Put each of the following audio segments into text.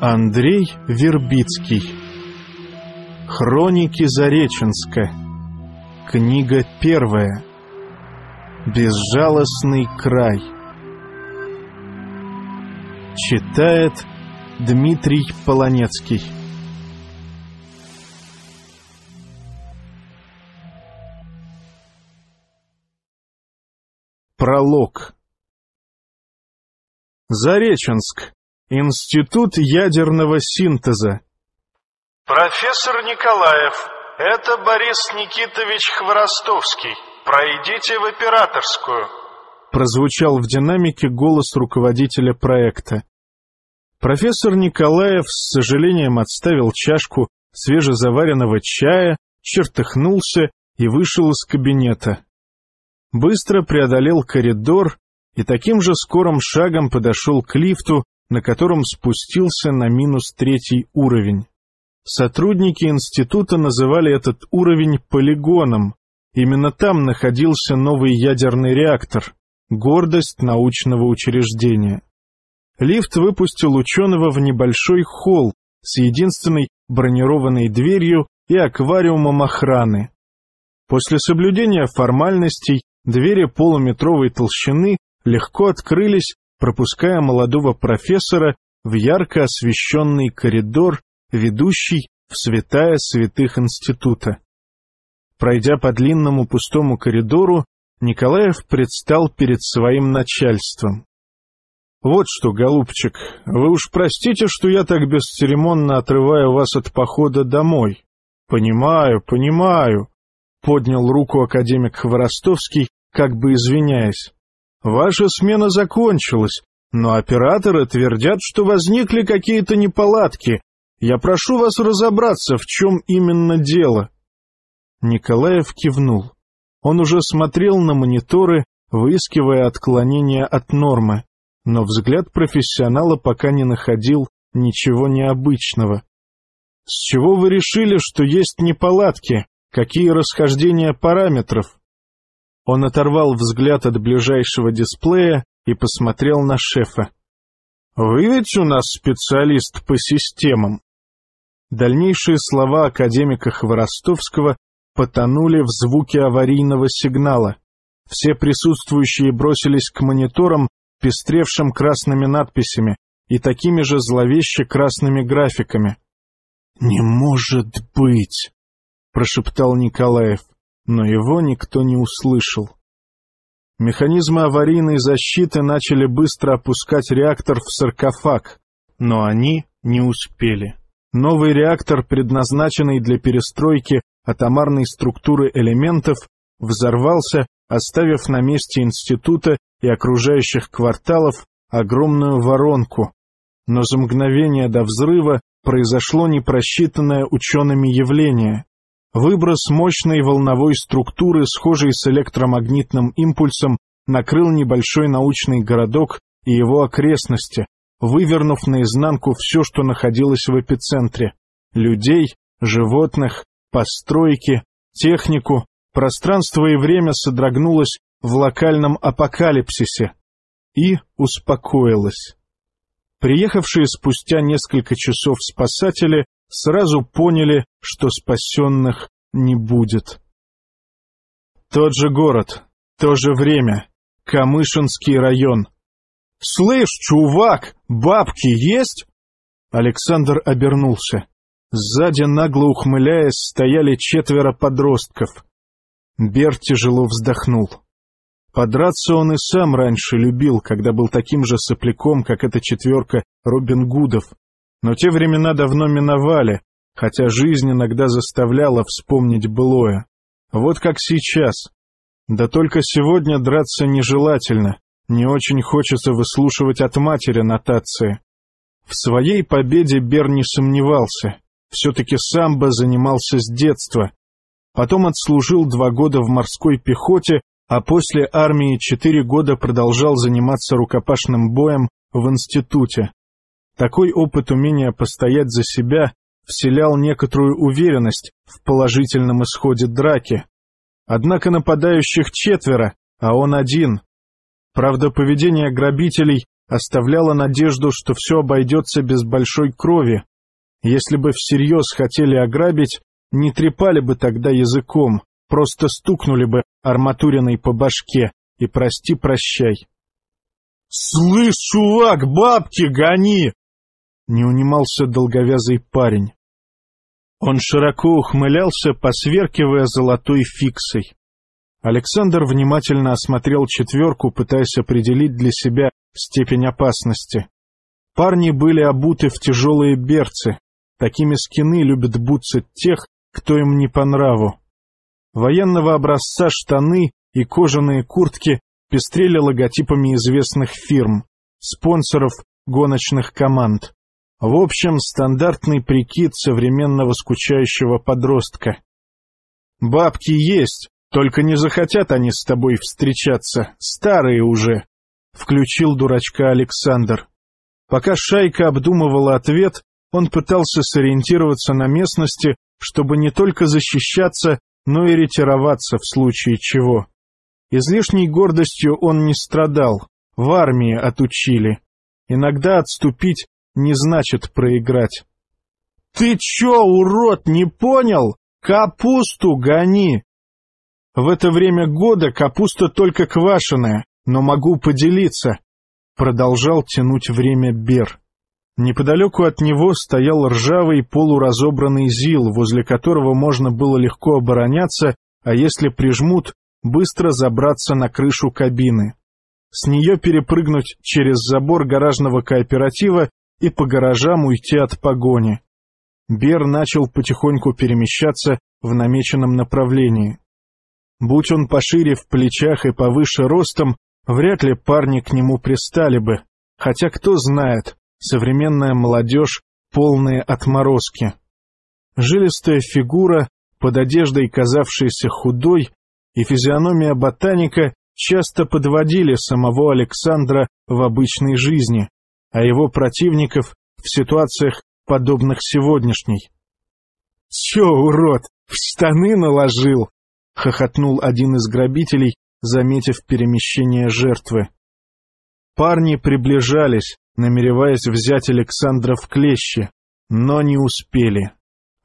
Андрей Вербицкий. Хроники Зареченска. Книга первая. Безжалостный край. Читает Дмитрий Полонецкий. Пролог. Зареченск Институт ядерного синтеза. Профессор Николаев, это Борис Никитович Хворостовский. Пройдите в операторскую. Прозвучал в динамике голос руководителя проекта. Профессор Николаев с сожалением отставил чашку свежезаваренного чая, чертыхнулся и вышел из кабинета. Быстро преодолел коридор и таким же скорым шагом подошел к лифту, на котором спустился на минус третий уровень. Сотрудники института называли этот уровень полигоном. Именно там находился новый ядерный реактор, гордость научного учреждения. Лифт выпустил ученого в небольшой холл с единственной бронированной дверью и аквариумом охраны. После соблюдения формальностей двери полуметровой толщины легко открылись пропуская молодого профессора в ярко освещенный коридор, ведущий в святая святых института. Пройдя по длинному пустому коридору, Николаев предстал перед своим начальством. — Вот что, голубчик, вы уж простите, что я так бесцеремонно отрываю вас от похода домой. — Понимаю, понимаю, — поднял руку академик Хворостовский, как бы извиняясь. Ваша смена закончилась, но операторы твердят, что возникли какие-то неполадки. Я прошу вас разобраться, в чем именно дело. Николаев кивнул. Он уже смотрел на мониторы, выискивая отклонения от нормы, но взгляд профессионала пока не находил ничего необычного. С чего вы решили, что есть неполадки? Какие расхождения параметров? Он оторвал взгляд от ближайшего дисплея и посмотрел на шефа. «Вы ведь у нас специалист по системам?» Дальнейшие слова академика Хворостовского потонули в звуке аварийного сигнала. Все присутствующие бросились к мониторам, пестревшим красными надписями и такими же зловеще красными графиками. «Не может быть!» — прошептал Николаев но его никто не услышал. Механизмы аварийной защиты начали быстро опускать реактор в саркофаг, но они не успели. Новый реактор, предназначенный для перестройки атомарной структуры элементов, взорвался, оставив на месте института и окружающих кварталов огромную воронку. Но за мгновение до взрыва произошло непросчитанное учеными явление. Выброс мощной волновой структуры, схожей с электромагнитным импульсом, накрыл небольшой научный городок и его окрестности, вывернув наизнанку все, что находилось в эпицентре — людей, животных, постройки, технику, пространство и время содрогнулось в локальном апокалипсисе и успокоилось. Приехавшие спустя несколько часов спасатели сразу поняли, что спасенных не будет. Тот же город, то же время, Камышинский район. «Слышь, чувак, бабки есть?» Александр обернулся. Сзади, нагло ухмыляясь, стояли четверо подростков. Бер тяжело вздохнул. Подраться он и сам раньше любил, когда был таким же сопляком, как эта четверка Робин Гудов, но те времена давно миновали, хотя жизнь иногда заставляла вспомнить былое. Вот как сейчас. Да только сегодня драться нежелательно, не очень хочется выслушивать от матери нотации. В своей победе Бер не сомневался, все-таки самбо занимался с детства. Потом отслужил два года в морской пехоте, а после армии четыре года продолжал заниматься рукопашным боем в институте. Такой опыт умения постоять за себя вселял некоторую уверенность в положительном исходе драки. Однако нападающих четверо, а он один. Правда, поведение грабителей оставляла надежду, что все обойдется без большой крови. Если бы всерьез хотели ограбить, не трепали бы тогда языком, просто стукнули бы арматуриной по башке и прости-прощай. — Слышь, чувак, бабки гони! — не унимался долговязый парень. Он широко ухмылялся, посверкивая золотой фиксой. Александр внимательно осмотрел четверку, пытаясь определить для себя степень опасности. Парни были обуты в тяжелые берцы. Такими скины любят буцать тех, кто им не по нраву. Военного образца штаны и кожаные куртки пестрели логотипами известных фирм, спонсоров гоночных команд. В общем, стандартный прикид современного скучающего подростка. «Бабки есть, только не захотят они с тобой встречаться, старые уже», — включил дурачка Александр. Пока шайка обдумывала ответ, он пытался сориентироваться на местности, чтобы не только защищаться, но и ретироваться в случае чего. Излишней гордостью он не страдал, в армии отучили. Иногда отступить не значит проиграть. — Ты чё, урод, не понял? Капусту гони! В это время года капуста только квашеная, но могу поделиться. Продолжал тянуть время Бер. Неподалеку от него стоял ржавый полуразобранный ЗИЛ, возле которого можно было легко обороняться, а если прижмут, быстро забраться на крышу кабины. С нее перепрыгнуть через забор гаражного кооператива и по гаражам уйти от погони. Бер начал потихоньку перемещаться в намеченном направлении. Будь он пошире в плечах и повыше ростом, вряд ли парни к нему пристали бы, хотя кто знает, современная молодежь — полные отморозки. Жилистая фигура, под одеждой казавшаяся худой, и физиономия ботаника часто подводили самого Александра в обычной жизни, а его противников в ситуациях, подобных сегодняшней. — Чё, урод, в штаны наложил? — хохотнул один из грабителей, заметив перемещение жертвы. Парни приближались, намереваясь взять Александра в клещи, но не успели.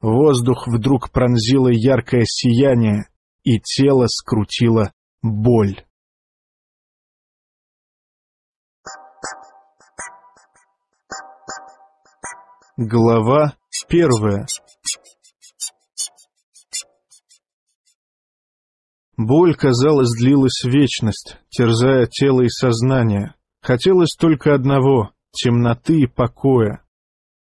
Воздух вдруг пронзило яркое сияние, и тело скрутило боль. Глава первая Боль, казалось, длилась вечность, терзая тело и сознание. Хотелось только одного — темноты и покоя.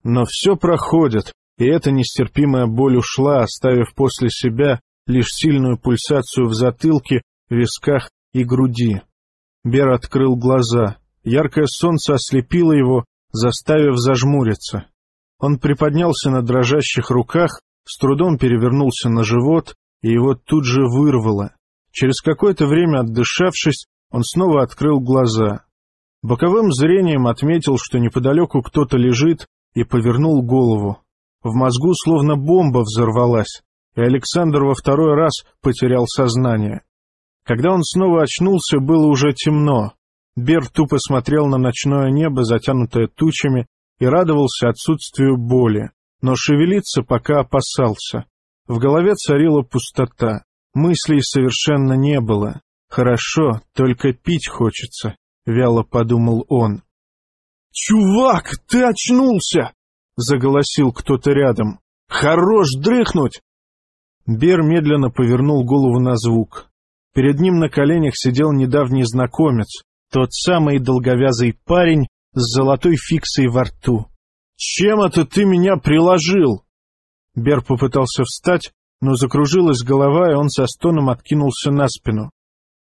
Но все проходит, и эта нестерпимая боль ушла, оставив после себя лишь сильную пульсацию в затылке, висках и груди. Бер открыл глаза. Яркое солнце ослепило его, заставив зажмуриться. Он приподнялся на дрожащих руках, с трудом перевернулся на живот, и его тут же вырвало. Через какое-то время отдышавшись, он снова открыл глаза. Боковым зрением отметил, что неподалеку кто-то лежит, и повернул голову. В мозгу словно бомба взорвалась, и Александр во второй раз потерял сознание. Когда он снова очнулся, было уже темно. Бер тупо смотрел на ночное небо, затянутое тучами, и радовался отсутствию боли, но шевелиться пока опасался. В голове царила пустота, мыслей совершенно не было. Хорошо, только пить хочется, — вяло подумал он. — Чувак, ты очнулся! — заголосил кто-то рядом. — Хорош дрыхнуть! Бер медленно повернул голову на звук. Перед ним на коленях сидел недавний знакомец, тот самый долговязый парень, с золотой фиксой во рту. «Чем это ты меня приложил?» Бер попытался встать, но закружилась голова, и он со стоном откинулся на спину.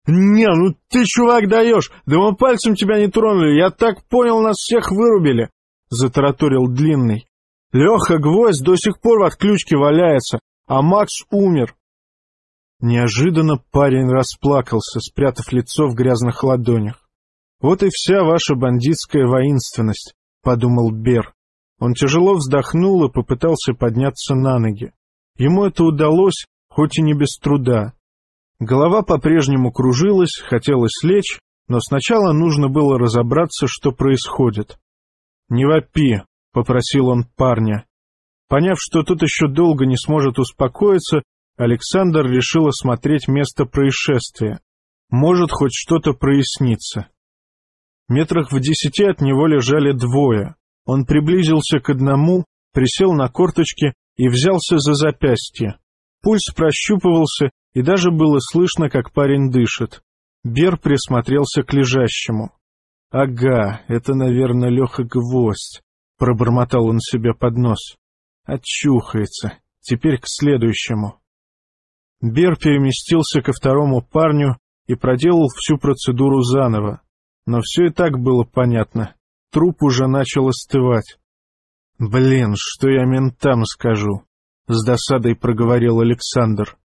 «Не, ну ты, чувак, даешь! Да мы пальцем тебя не тронули, я так понял, нас всех вырубили!» — затараторил Длинный. «Леха Гвоздь до сих пор в отключке валяется, а Макс умер!» Неожиданно парень расплакался, спрятав лицо в грязных ладонях. «Вот и вся ваша бандитская воинственность», — подумал Бер. Он тяжело вздохнул и попытался подняться на ноги. Ему это удалось, хоть и не без труда. Голова по-прежнему кружилась, хотелось лечь, Но сначала нужно было разобраться, что происходит. «Не вопи», — попросил он парня. Поняв, что тот еще долго не сможет успокоиться, Александр решил осмотреть место происшествия. Может, хоть что-то прояснится. Метрах в десяти от него лежали двое. Он приблизился к одному, присел на корточки и взялся за запястье. Пульс прощупывался, и даже было слышно, как парень дышит. Бер присмотрелся к лежащему. — Ага, это, наверное, Леха Гвоздь, — пробормотал он себе под нос. — Очухается. Теперь к следующему. Бер переместился ко второму парню и проделал всю процедуру заново. Но все и так было понятно. Труп уже начал остывать. «Блин, что я ментам скажу?» — с досадой проговорил Александр.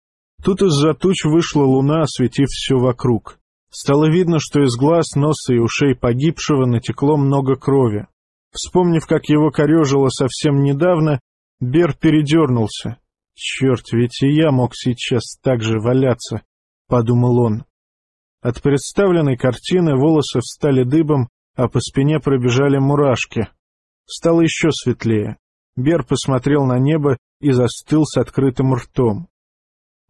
Тут из-за туч вышла луна, осветив все вокруг. Стало видно, что из глаз, носа и ушей погибшего натекло много крови. Вспомнив, как его корежило совсем недавно, Бер передернулся. «Черт, ведь и я мог сейчас так же валяться», — подумал он. От представленной картины волосы встали дыбом, а по спине пробежали мурашки. Стало еще светлее. Бер посмотрел на небо и застыл с открытым ртом.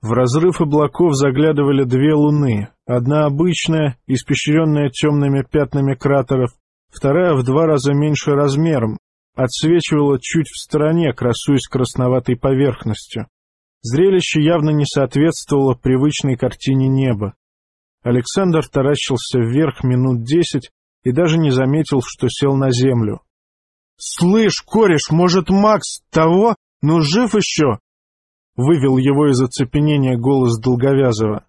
В разрыв облаков заглядывали две луны, одна обычная, испещренная темными пятнами кратеров, вторая в два раза меньше размером, отсвечивала чуть в стороне, красуясь красноватой поверхностью. Зрелище явно не соответствовало привычной картине неба. Александр таращился вверх минут десять и даже не заметил, что сел на землю. — Слышь, кореш, может, Макс того? Ну, жив еще? — вывел его из оцепенения голос Долговязова.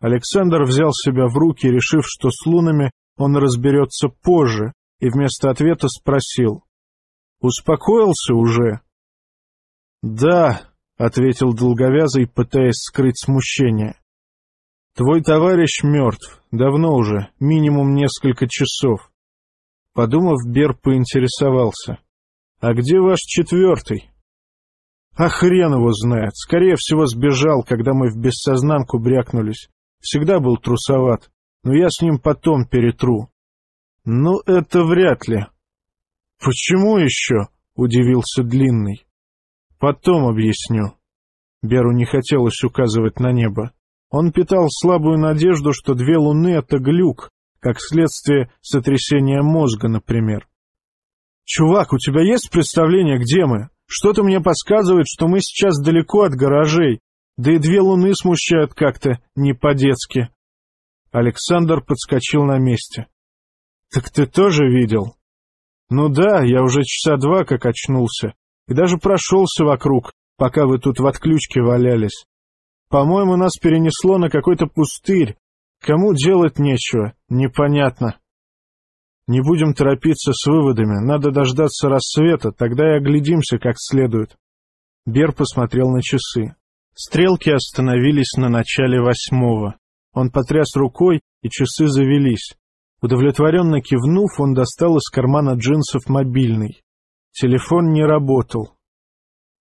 Александр взял себя в руки, решив, что с лунами он разберется позже, и вместо ответа спросил. — Успокоился уже? — Да, — ответил Долговязый, пытаясь скрыть смущение. Твой товарищ мертв, давно уже, минимум несколько часов. Подумав, Бер поинтересовался. А где ваш четвертый? А хрен его знает. Скорее всего, сбежал, когда мы в бессознанку брякнулись. Всегда был трусоват, но я с ним потом перетру. Ну, это вряд ли. Почему еще? — удивился Длинный. Потом объясню. Беру не хотелось указывать на небо. Он питал слабую надежду, что две луны — это глюк, как следствие сотрясения мозга, например. «Чувак, у тебя есть представление, где мы? Что-то мне подсказывает, что мы сейчас далеко от гаражей, да и две луны смущают как-то не по-детски». Александр подскочил на месте. «Так ты тоже видел?» «Ну да, я уже часа два как очнулся, и даже прошелся вокруг, пока вы тут в отключке валялись. По-моему, нас перенесло на какой-то пустырь. Кому делать нечего, непонятно. Не будем торопиться с выводами, надо дождаться рассвета, тогда и оглядимся как следует. Бер посмотрел на часы. Стрелки остановились на начале восьмого. Он потряс рукой, и часы завелись. Удовлетворенно кивнув, он достал из кармана джинсов мобильный. Телефон не работал.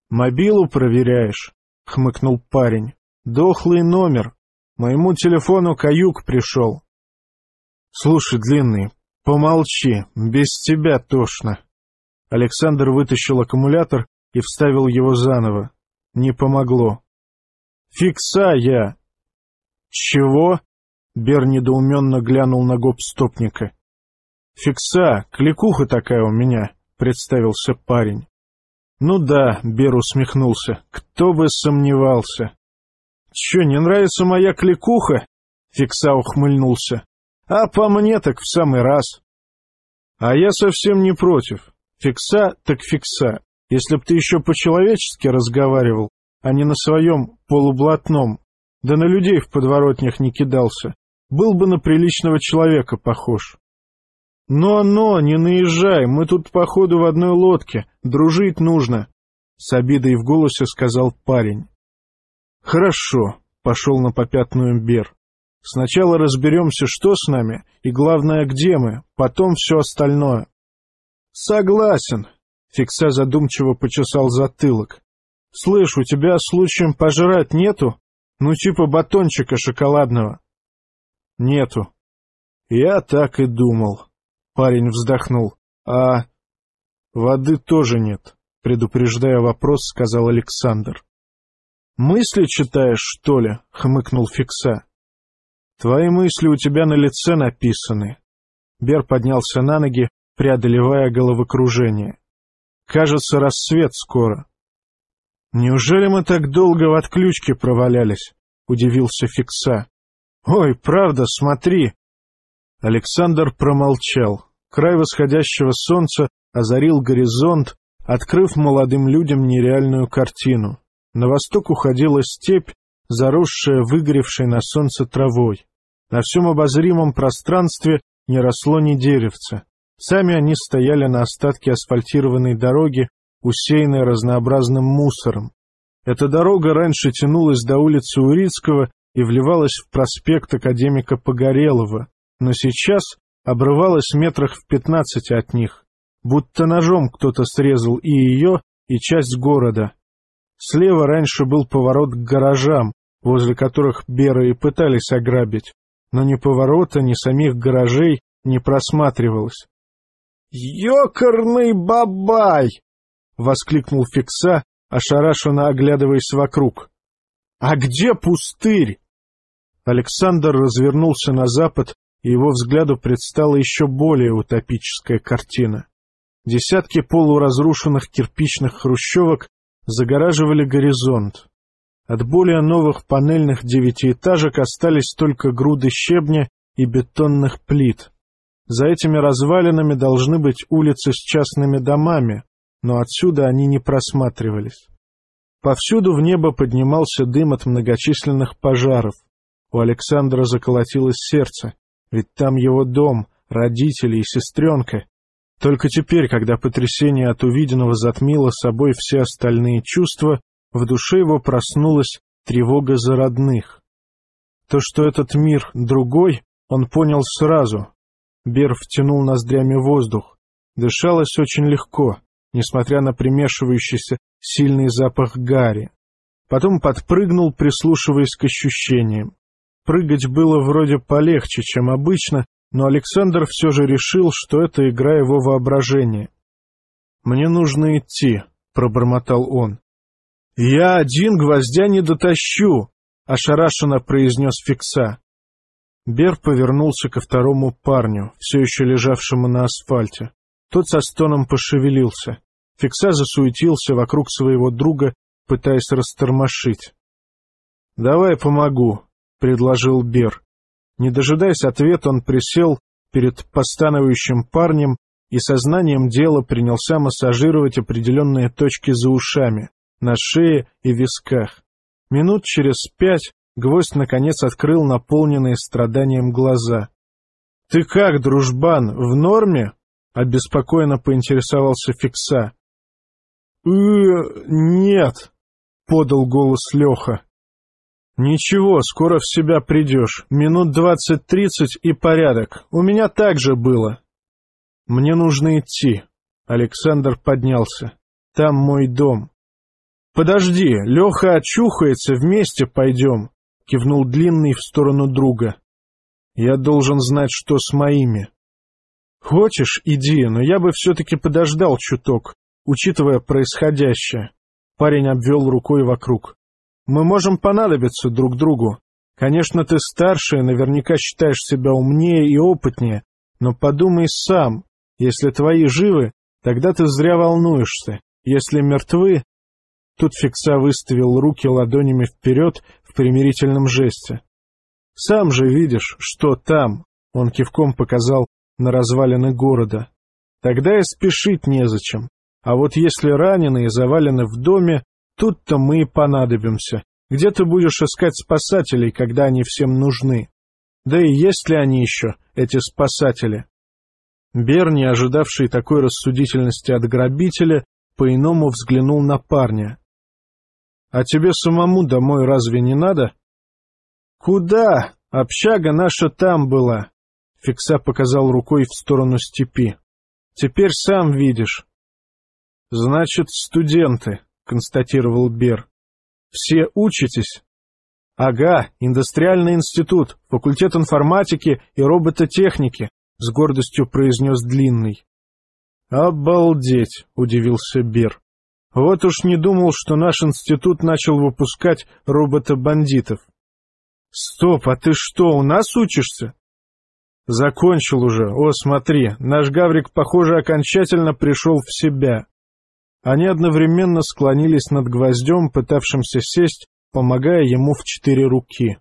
«Мобилу проверяешь?» — хмыкнул парень. Дохлый номер. Моему телефону каюк пришел. Слушай, Длинный, помолчи, без тебя тошно. Александр вытащил аккумулятор и вставил его заново. Не помогло. Фикса я. Чего? Бер недоуменно глянул на гоп-стопника. Фикса, кликуха такая у меня, представился парень. Ну да, Бер усмехнулся, кто бы сомневался. Че, не нравится моя кликуха? Фикса ухмыльнулся. А по мне так в самый раз. А я совсем не против. Фикса так фикса. Если б ты еще по-человечески разговаривал, а не на своем полублатном, да на людей в подворотнях не кидался, был бы на приличного человека похож. «Но-но, не наезжай, мы тут, походу, в одной лодке, дружить нужно», — с обидой в голосе сказал парень. «Хорошо», — пошел на попятную Бер. «Сначала разберемся, что с нами, и, главное, где мы, потом все остальное». «Согласен», — Фикса задумчиво почесал затылок. «Слышь, у тебя случаем пожрать нету? Ну, типа батончика шоколадного». «Нету». Я так и думал. Парень вздохнул. А воды тоже нет, предупреждая вопрос, сказал Александр. Мысли читаешь, что ли? хмыкнул Фикса. Твои мысли у тебя на лице написаны. Бер поднялся на ноги, преодолевая головокружение. Кажется, рассвет скоро. Неужели мы так долго в отключке провалялись? Удивился Фикса. Ой, правда, смотри. Александр промолчал. Край восходящего солнца озарил горизонт, открыв молодым людям нереальную картину. На восток уходила степь, заросшая выгоревшей на солнце травой. На всем обозримом пространстве не росло ни деревца. Сами они стояли на остатке асфальтированной дороги, усеянной разнообразным мусором. Эта дорога раньше тянулась до улицы Урицкого и вливалась в проспект академика Погорелова, но сейчас обрывалась метрах в пятнадцати от них, будто ножом кто-то срезал и ее, и часть города. Слева раньше был поворот к гаражам, возле которых Беры и пытались ограбить, но ни поворота, ни самих гаражей не просматривалось. «Ёкарный бабай!» — воскликнул Фикса, ошарашенно оглядываясь вокруг. «А где пустырь?» Александр развернулся на запад, и его взгляду предстала еще более утопическая картина. Десятки полуразрушенных кирпичных хрущевок загораживали горизонт. От более новых панельных девятиэтажек остались только груды щебня и бетонных плит. За этими развалинами должны быть улицы с частными домами, но отсюда они не просматривались. Повсюду в небо поднимался дым от многочисленных пожаров. У Александра заколотилось сердце, ведь там его дом, родители и сестренка. Только теперь, когда потрясение от увиденного затмило собой все остальные чувства, в душе его проснулась тревога за родных. То, что этот мир другой, он понял сразу. Бер втянул ноздрями воздух. Дышалось очень легко, несмотря на примешивающийся сильный запах гари. Потом подпрыгнул, прислушиваясь к ощущениям. Прыгать было вроде полегче, чем обычно, но Александр все же решил, что это игра его воображения. «Мне нужно идти», — пробормотал он. «Я один гвоздя не дотащу», — ошарашенно произнес Фикса. Бер повернулся ко второму парню, все еще лежавшему на асфальте. Тот со стоном пошевелился. Фикса засуетился вокруг своего друга, пытаясь растормошить. «Давай помогу», — предложил Бер. Не дожидаясь ответа, он присел перед постановающим парнем и сознанием дела принялся массажировать определенные точки за ушами на шее и висках. Минут через пять гвоздь наконец открыл наполненные страданием глаза. — Ты как, дружбан, в норме? — обеспокоенно поинтересовался Фикса. — нет, — подал голос Леха. — Ничего, скоро в себя придешь. Минут двадцать-тридцать и порядок. У меня так же было. — Мне нужно идти. Александр поднялся. — Там мой дом. «Подожди, Леха очухается, вместе пойдем», — кивнул Длинный в сторону друга. «Я должен знать, что с моими». «Хочешь, иди, но я бы все-таки подождал чуток, учитывая происходящее». Парень обвел рукой вокруг. «Мы можем понадобиться друг другу. Конечно, ты старше и наверняка считаешь себя умнее и опытнее, но подумай сам. Если твои живы, тогда ты зря волнуешься. Если мертвы, Тут Фикса выставил руки ладонями вперед в примирительном жесте. «Сам же видишь, что там!» — он кивком показал на развалины города. «Тогда и спешить незачем. А вот если раненые завалены в доме, тут-то мы и понадобимся. Где ты будешь искать спасателей, когда они всем нужны? Да и есть ли они еще, эти спасатели?» Бер, не ожидавший такой рассудительности от грабителя, по-иному взглянул на парня. А тебе самому домой разве не надо? Куда? Общага наша там была. Фикса показал рукой в сторону степи. Теперь сам видишь. Значит, студенты, констатировал Бер. Все учитесь? Ага, индустриальный институт, факультет информатики и робототехники, с гордостью произнес Длинный. Обалдеть, удивился Бер. Вот уж не думал, что наш институт начал выпускать робота-бандитов. Стоп, а ты что, у нас учишься? Закончил уже. О, смотри, наш Гаврик, похоже, окончательно пришел в себя. Они одновременно склонились над гвоздем, пытавшимся сесть, помогая ему в четыре руки.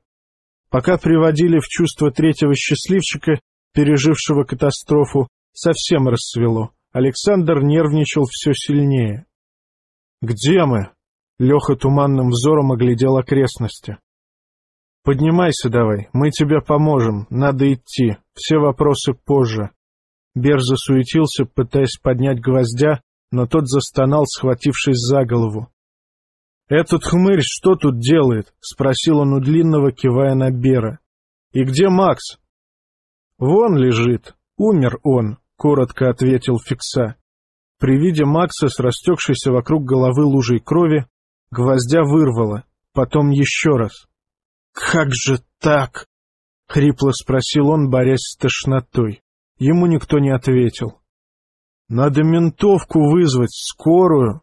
Пока приводили в чувство третьего счастливчика, пережившего катастрофу, совсем рассвело. Александр нервничал все сильнее. «Где мы?» — Леха туманным взором оглядел окрестности. «Поднимайся давай, мы тебе поможем, надо идти, все вопросы позже». Бер засуетился, пытаясь поднять гвоздя, но тот застонал, схватившись за голову. «Этот хмырь что тут делает?» — спросил он у Длинного, кивая на Бера. «И где Макс?» «Вон лежит. Умер он», — коротко ответил Фикса. При виде Макса с растекшейся вокруг головы лужей крови гвоздя вырвало, потом еще раз. «Как же так?» — хрипло спросил он, борясь с тошнотой. Ему никто не ответил. «Надо ментовку вызвать, скорую»,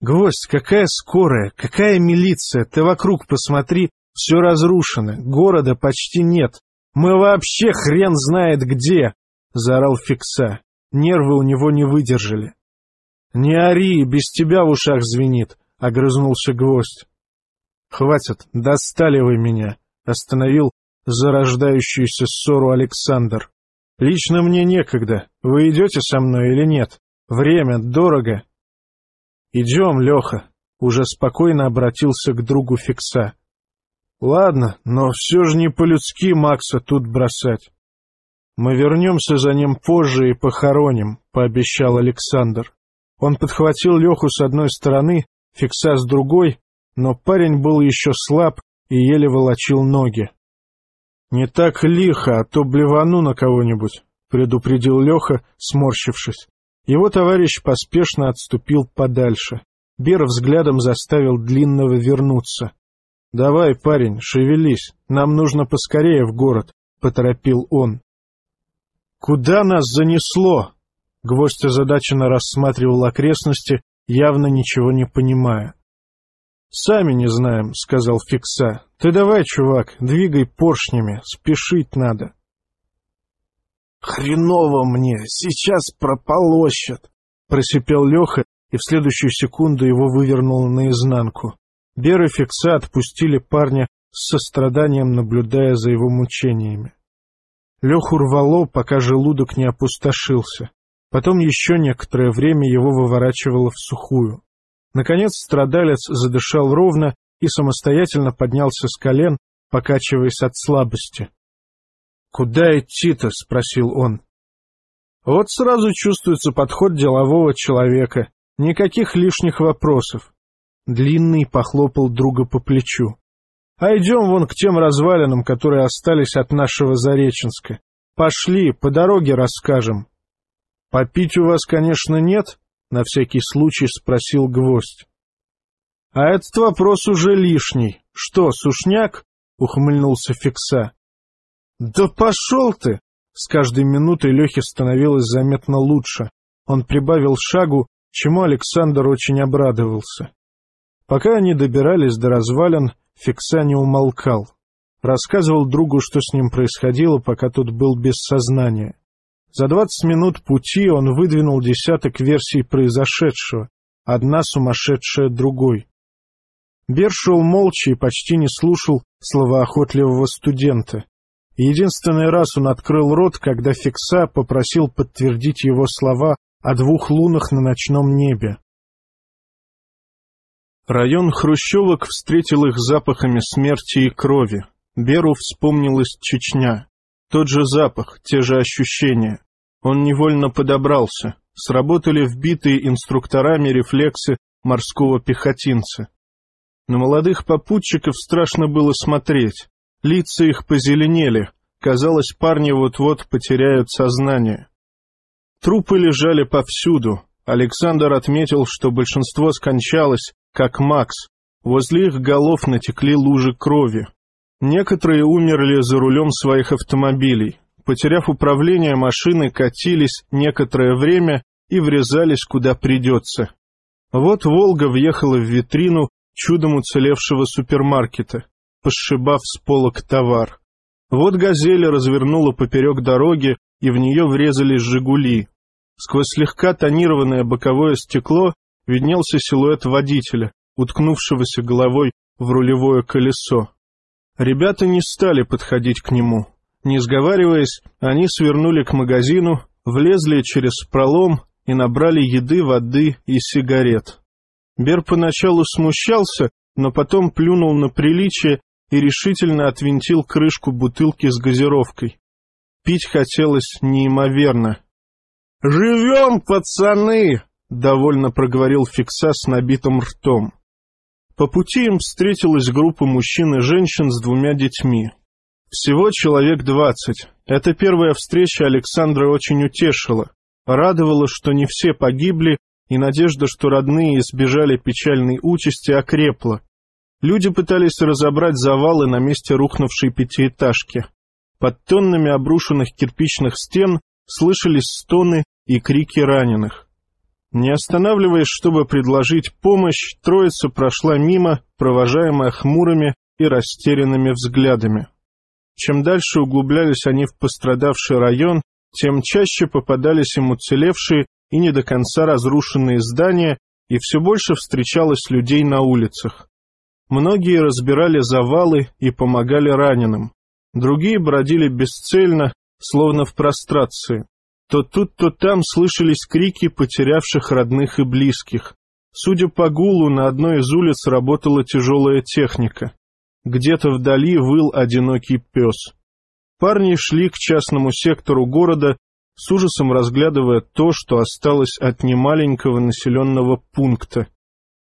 Гвоздь, какая скорая, какая милиция, ты вокруг посмотри, все разрушено, города почти нет. Мы вообще хрен знает где, — заорал Фикса. Нервы у него не выдержали. — Не ори, без тебя в ушах звенит, — огрызнулся гвоздь. — Хватит, достали вы меня, — остановил зарождающуюся ссору Александр. — Лично мне некогда. Вы идете со мной или нет? Время дорого. «Идем, Леха», — уже спокойно обратился к другу Фикса. «Ладно, но все же не по-людски Макса тут бросать. Мы вернемся за ним позже и похороним», — пообещал Александр. Он подхватил Леху с одной стороны, Фикса с другой, но парень был еще слаб и еле волочил ноги. «Не так лихо, а то блевану на кого-нибудь», — предупредил Леха, сморщившись. Его товарищ поспешно отступил подальше. Бер взглядом заставил Длинного вернуться. — Давай, парень, шевелись, нам нужно поскорее в город, — поторопил он. — Куда нас занесло? Гвоздь озадаченно рассматривал окрестности, явно ничего не понимая. — Сами не знаем, — сказал Фикса. — Ты давай, чувак, двигай поршнями, спешить надо. «Хреново мне, сейчас прополощет!» — просипел Леха, и в следующую секунду его вывернуло наизнанку. Бер и Фикса отпустили парня с состраданием, наблюдая за его мучениями. Леху рвало, пока желудок не опустошился. Потом еще некоторое время его выворачивало в сухую. Наконец страдалец задышал ровно и самостоятельно поднялся с колен, покачиваясь от слабости. «Куда идти-то?» — спросил он. Вот сразу чувствуется подход делового человека. Никаких лишних вопросов. Длинный похлопал друга по плечу. А идем вон к тем развалинам, которые остались от нашего Зареченска. Пошли, по дороге расскажем. Попить у вас, конечно, нет? На всякий случай спросил гвоздь. А этот вопрос уже лишний. Что, сушняк? Ухмыльнулся Фикса. «Да пошел ты!» С каждой минутой Лехе становилось заметно лучше. Он прибавил шагу, чему Александр очень обрадовался. Пока они добирались до развалин, Фикса не умолкал. Рассказывал другу, что с ним происходило, пока тот был без сознания. За двадцать минут пути он выдвинул десяток версий произошедшего, одна сумасшедшая другой. Бер шел молча и почти не слушал словоохотливого студента. Единственный раз он открыл рот, когда Фикса попросил подтвердить его слова о двух лунах на ночном небе. Район Хрущевок встретил их запахами смерти и крови. Беру вспомнилась Чечня. Тот же запах, те же ощущения. Он невольно подобрался. Сработали вбитые инструкторами рефлексы морского пехотинца. На молодых попутчиков страшно было смотреть. Лица их позеленели, казалось, парни вот-вот потеряют сознание. Трупы лежали повсюду. Александр отметил, что большинство скончалось, как Макс. Возле их голов натекли лужи крови. Некоторые умерли за рулем своих автомобилей. Потеряв управление, машины катились некоторое время и врезались куда придется. Вот «Волга» въехала в витрину чудом уцелевшего супермаркета, посшибав с полок товар. Вот «Газель» развернула поперек дороги, и в нее врезались «Жигули». Сквозь слегка тонированное боковое стекло виднелся силуэт водителя, уткнувшегося головой в рулевое колесо. Ребята не стали подходить к нему. Не сговариваясь, они свернули к магазину, влезли через пролом и набрали еды, воды и сигарет. Бер поначалу смущался, но потом плюнул на приличие и решительно отвинтил крышку бутылки с газировкой. Пить хотелось неимоверно. «Живем, пацаны!» — довольно проговорил Фикса с набитым ртом. По пути им встретилась группа мужчин и женщин с двумя детьми. Всего человек двадцать. Эта первая встреча Александра очень утешила. Радовало, что не все погибли, и надежда, что родные избежали печальной участи, окрепла. Люди пытались разобрать завалы на месте рухнувшей пятиэтажки. Под тоннами обрушенных кирпичных стен слышались стоны и крики раненых. Не останавливаясь, чтобы предложить помощь, троица прошла мимо, провожаемая хмурыми и растерянными взглядами. Чем дальше углублялись они в пострадавший район, тем чаще попадались им уцелевшие и не до конца разрушенные здания, и все больше встречалось людей на улицах. Многие разбирали завалы и помогали раненым. Другие бродили бесцельно, словно в прострации. То тут, то там слышались крики потерявших родных и близких. Судя по гулу, на одной из улиц работала тяжелая техника. Где-то вдали выл одинокий пес. Парни шли к частному сектору города, с ужасом разглядывая то, что осталось от немаленького населенного пункта.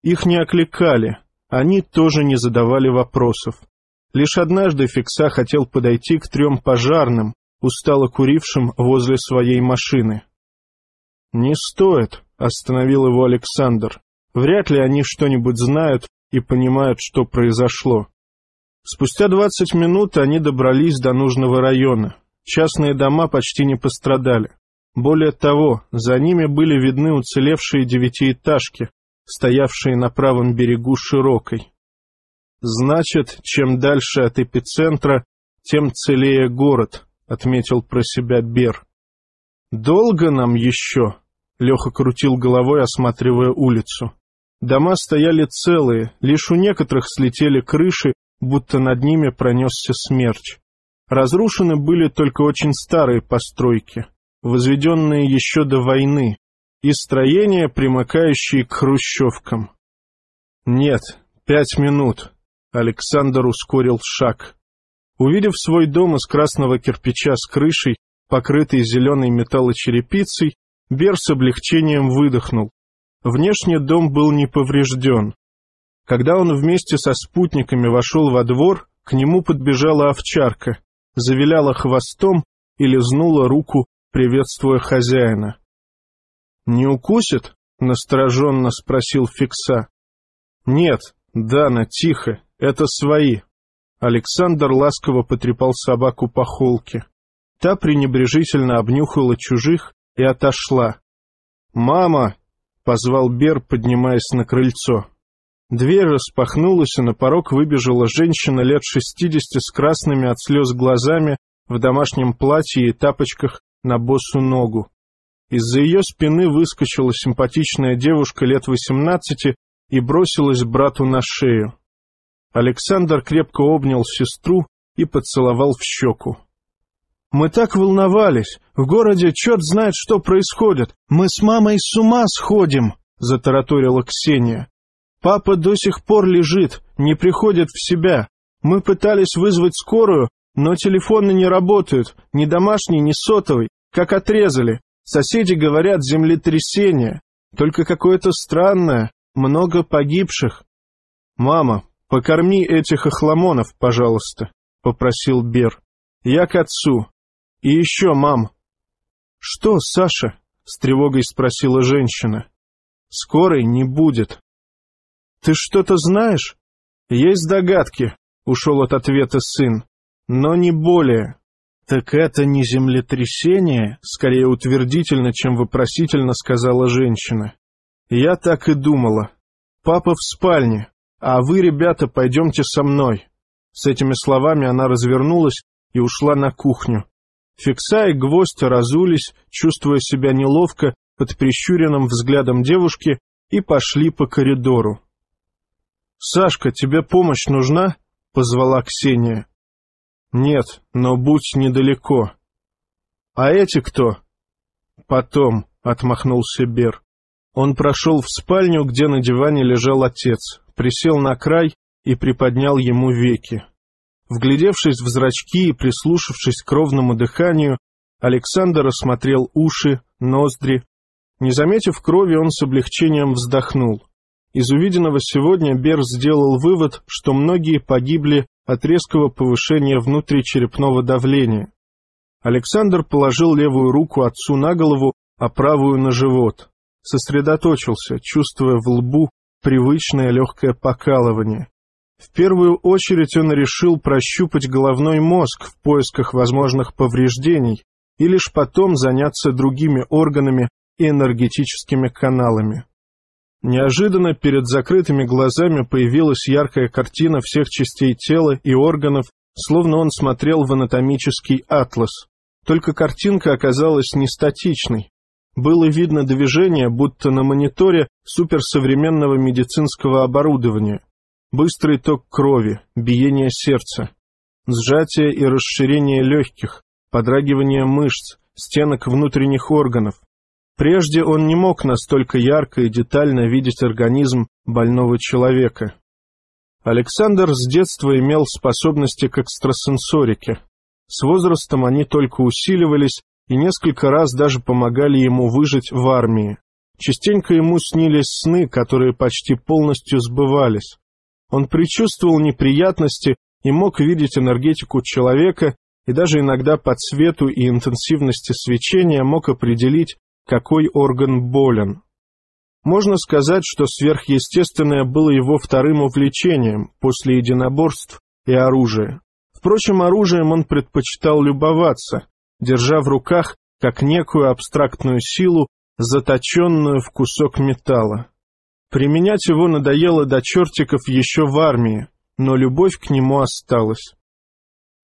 Их не окликали, они тоже не задавали вопросов. Лишь однажды Фикса хотел подойти к трем пожарным, устало курившим возле своей машины. «Не стоит», — остановил его Александр. «Вряд ли они что-нибудь знают и понимают, что произошло». Спустя двадцать минут они добрались до нужного района. Частные дома почти не пострадали. Более того, за ними были видны уцелевшие девятиэтажки, стоявшие на правом берегу широкой. Значит, чем дальше от эпицентра, тем целее город, — отметил про себя Бер. «Долго нам еще?» — Леха крутил головой, осматривая улицу. Дома стояли целые, лишь у некоторых слетели крыши, будто над ними пронесся смерч. Разрушены были только очень старые постройки, возведенные еще до войны, и строения, примыкающие к хрущевкам. «Нет, пять минут», — Александр ускорил шаг. Увидев свой дом из красного кирпича с крышей, покрытой зеленой металлочерепицей, Бер с облегчением выдохнул. Внешне дом был не поврежден. Когда он вместе со спутниками вошел во двор, к нему подбежала овчарка, завиляла хвостом и лизнула руку, приветствуя хозяина. — Не укусит? — настороженно спросил Фикса. — Нет, Дана, тихо, это свои, Александр ласково потрепал собаку по холке. Та пренебрежительно обнюхала чужих и отошла. «Мама!» — позвал Бер, поднимаясь на крыльцо. Дверь распахнулась, и на порог выбежала женщина лет шестидесяти с красными от слез глазами в домашнем платье и тапочках на босу ногу. Из-за ее спины выскочила симпатичная девушка лет восемнадцати и бросилась брату на шею. Александр крепко обнял сестру и поцеловал в щеку. «Мы так волновались. В городе черт знает, что происходит. Мы с мамой с ума сходим», — затараторила Ксения. «Папа до сих пор лежит, не приходит в себя. Мы пытались вызвать скорую, но телефоны не работают, ни домашний, ни сотовый, как отрезали. Соседи говорят землетрясение, только какое-то странное, много погибших. Мама, «Покорми этих охламонов, пожалуйста», — попросил Бер. «Я к отцу. И еще, мам». «Что, Саша?» — с тревогой спросила женщина. «Скорой не будет». «Ты что-то знаешь?» «Есть догадки. ушел от ответа сын. Но не более. Так это не землетрясение, скорее утвердительно, чем вопросительно сказала женщина. Я так и думала. Папа в спальне, а вы, ребята, пойдемте со мной. С этими словами она развернулась и ушла на кухню. Фикса и гвоздь разулись, чувствуя себя неловко под прищуренным взглядом девушки, и пошли по коридору. — Сашка, тебе помощь нужна? — позвала Ксения. — Нет, но будь недалеко. — А эти кто? — Потом, — отмахнулся Бер. Он прошел в спальню, где на диване лежал отец, присел на край и приподнял ему веки. Вглядевшись в зрачки и прислушавшись к ровному дыханию, Александр осмотрел уши, ноздри. Не заметив крови, он с облегчением вздохнул. Из увиденного сегодня Бер сделал вывод, что многие погибли от резкого повышения внутричерепного давления. Александр положил левую руку отцу на голову, а правую на живот. Сосредоточился, чувствуя в лбу привычное легкое покалывание. В первую очередь он решил прощупать головной мозг в поисках возможных повреждений и лишь потом заняться другими органами и энергетическими каналами. Неожиданно перед закрытыми глазами появилась яркая картина всех частей тела и органов, словно он смотрел в анатомический атлас. Только картинка оказалась не статичной. Было видно движение, будто на мониторе суперсовременного медицинского оборудования быстрый ток крови, биение сердца, сжатие и расширение легких, подрагивание мышц, стенок внутренних органов. Прежде он не мог настолько ярко и детально видеть организм больного человека. Александр с детства имел способности к экстрасенсорике. С возрастом они только усиливались и несколько раз даже помогали ему выжить в армии. Частенько ему снились сны, которые почти полностью сбывались. Он предчувствовал неприятности и мог видеть энергетику человека, и даже иногда по цвету и интенсивности свечения мог определить, какой орган болен. Можно сказать, что сверхъестественное было его вторым увлечением после единоборств и оружия. Впрочем, оружием он предпочитал любоваться, держа в руках как некую абстрактную силу, заточенную в кусок металла. Применять его надоело до чертиков еще в армии, но любовь к нему осталась.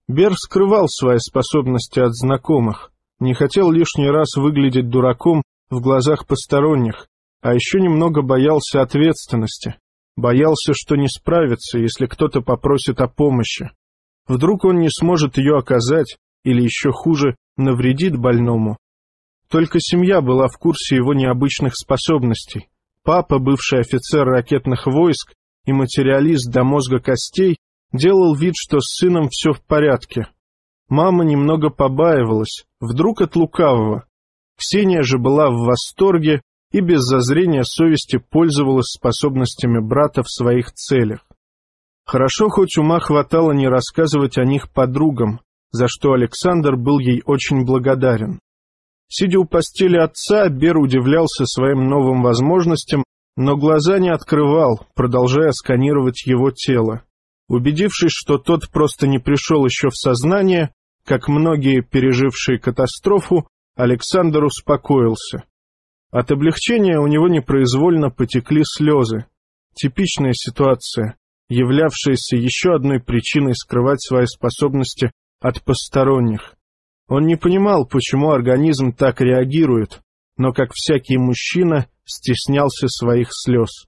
Бер скрывал свои способности от знакомых, не хотел лишний раз выглядеть дураком в глазах посторонних, а еще немного боялся ответственности, боялся, что не справится, если кто-то попросит о помощи. Вдруг он не сможет ее оказать, или еще хуже, навредит больному. Только семья была в курсе его необычных способностей, Папа, бывший офицер ракетных войск и материалист до мозга костей, делал вид, что с сыном все в порядке. Мама немного побаивалась, вдруг от лукавого. Ксения же была в восторге и без зазрения совести пользовалась способностями брата в своих целях. Хорошо хоть ума хватало не рассказывать о них подругам, за что Александр был ей очень благодарен. Сидя у постели отца, Бер удивлялся своим новым возможностям, но глаза не открывал, продолжая сканировать его тело. Убедившись, что тот просто не пришел еще в сознание, как многие пережившие катастрофу, Александр успокоился. От облегчения у него непроизвольно потекли слезы. Типичная ситуация, являвшаяся еще одной причиной скрывать свои способности от посторонних. Он не понимал, почему организм так реагирует, но, как всякий мужчина, стеснялся своих слез.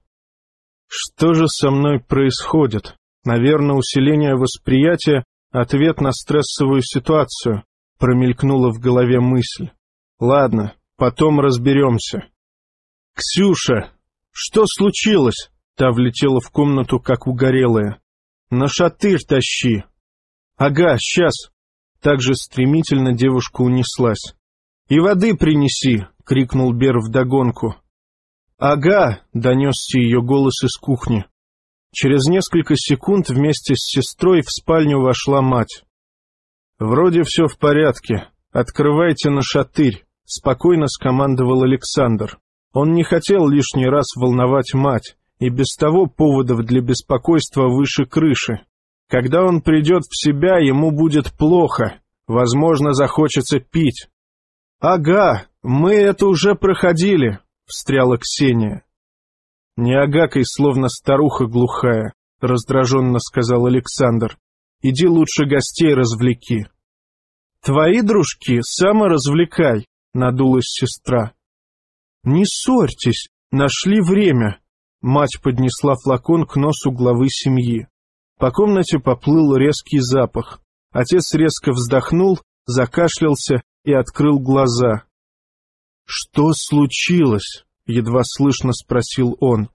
Что же со мной происходит? Наверное, усиление восприятия — ответ на стрессовую ситуацию, промелькнула в голове мысль. Ладно, потом разберемся. «Ксюша! Что случилось?» Та влетела в комнату, как угорелая. «На шатырь тащи!» «Ага, сейчас!» Так же стремительно девушка унеслась. «И воды принеси!» — крикнул Бер вдогонку. «Ага!» — донесся ее голос из кухни. Через несколько секунд вместе с сестрой в спальню вошла мать. «Вроде все в порядке. Открывайте на шатырь», — спокойно скомандовал Александр. Он не хотел лишний раз волновать мать, и без того поводов для беспокойства выше крыши. Когда он придет в себя, ему будет плохо, возможно, захочется пить. — Ага, мы это уже проходили, — встряла Ксения. — Не агакой, словно старуха глухая, — раздраженно сказал Александр. — Иди лучше гостей развлеки. — Твои дружки саморазвлекай, — надулась сестра. — Не ссорьтесь, нашли время. Мать поднесла флакон к носу главы семьи. По комнате поплыл резкий запах. Отец резко вздохнул, закашлялся и открыл глаза. «Что случилось?» — едва слышно спросил он.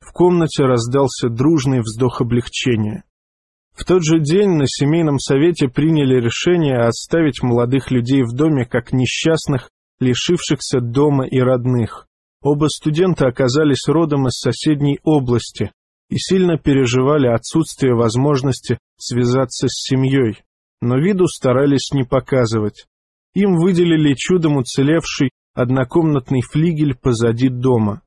В комнате раздался дружный вздох облегчения. В тот же день на семейном совете приняли решение оставить молодых людей в доме как несчастных, лишившихся дома и родных. Оба студента оказались родом из соседней области и сильно переживали отсутствие возможности связаться с семьей, но виду старались не показывать. Им выделили чудом уцелевший однокомнатный флигель позади дома.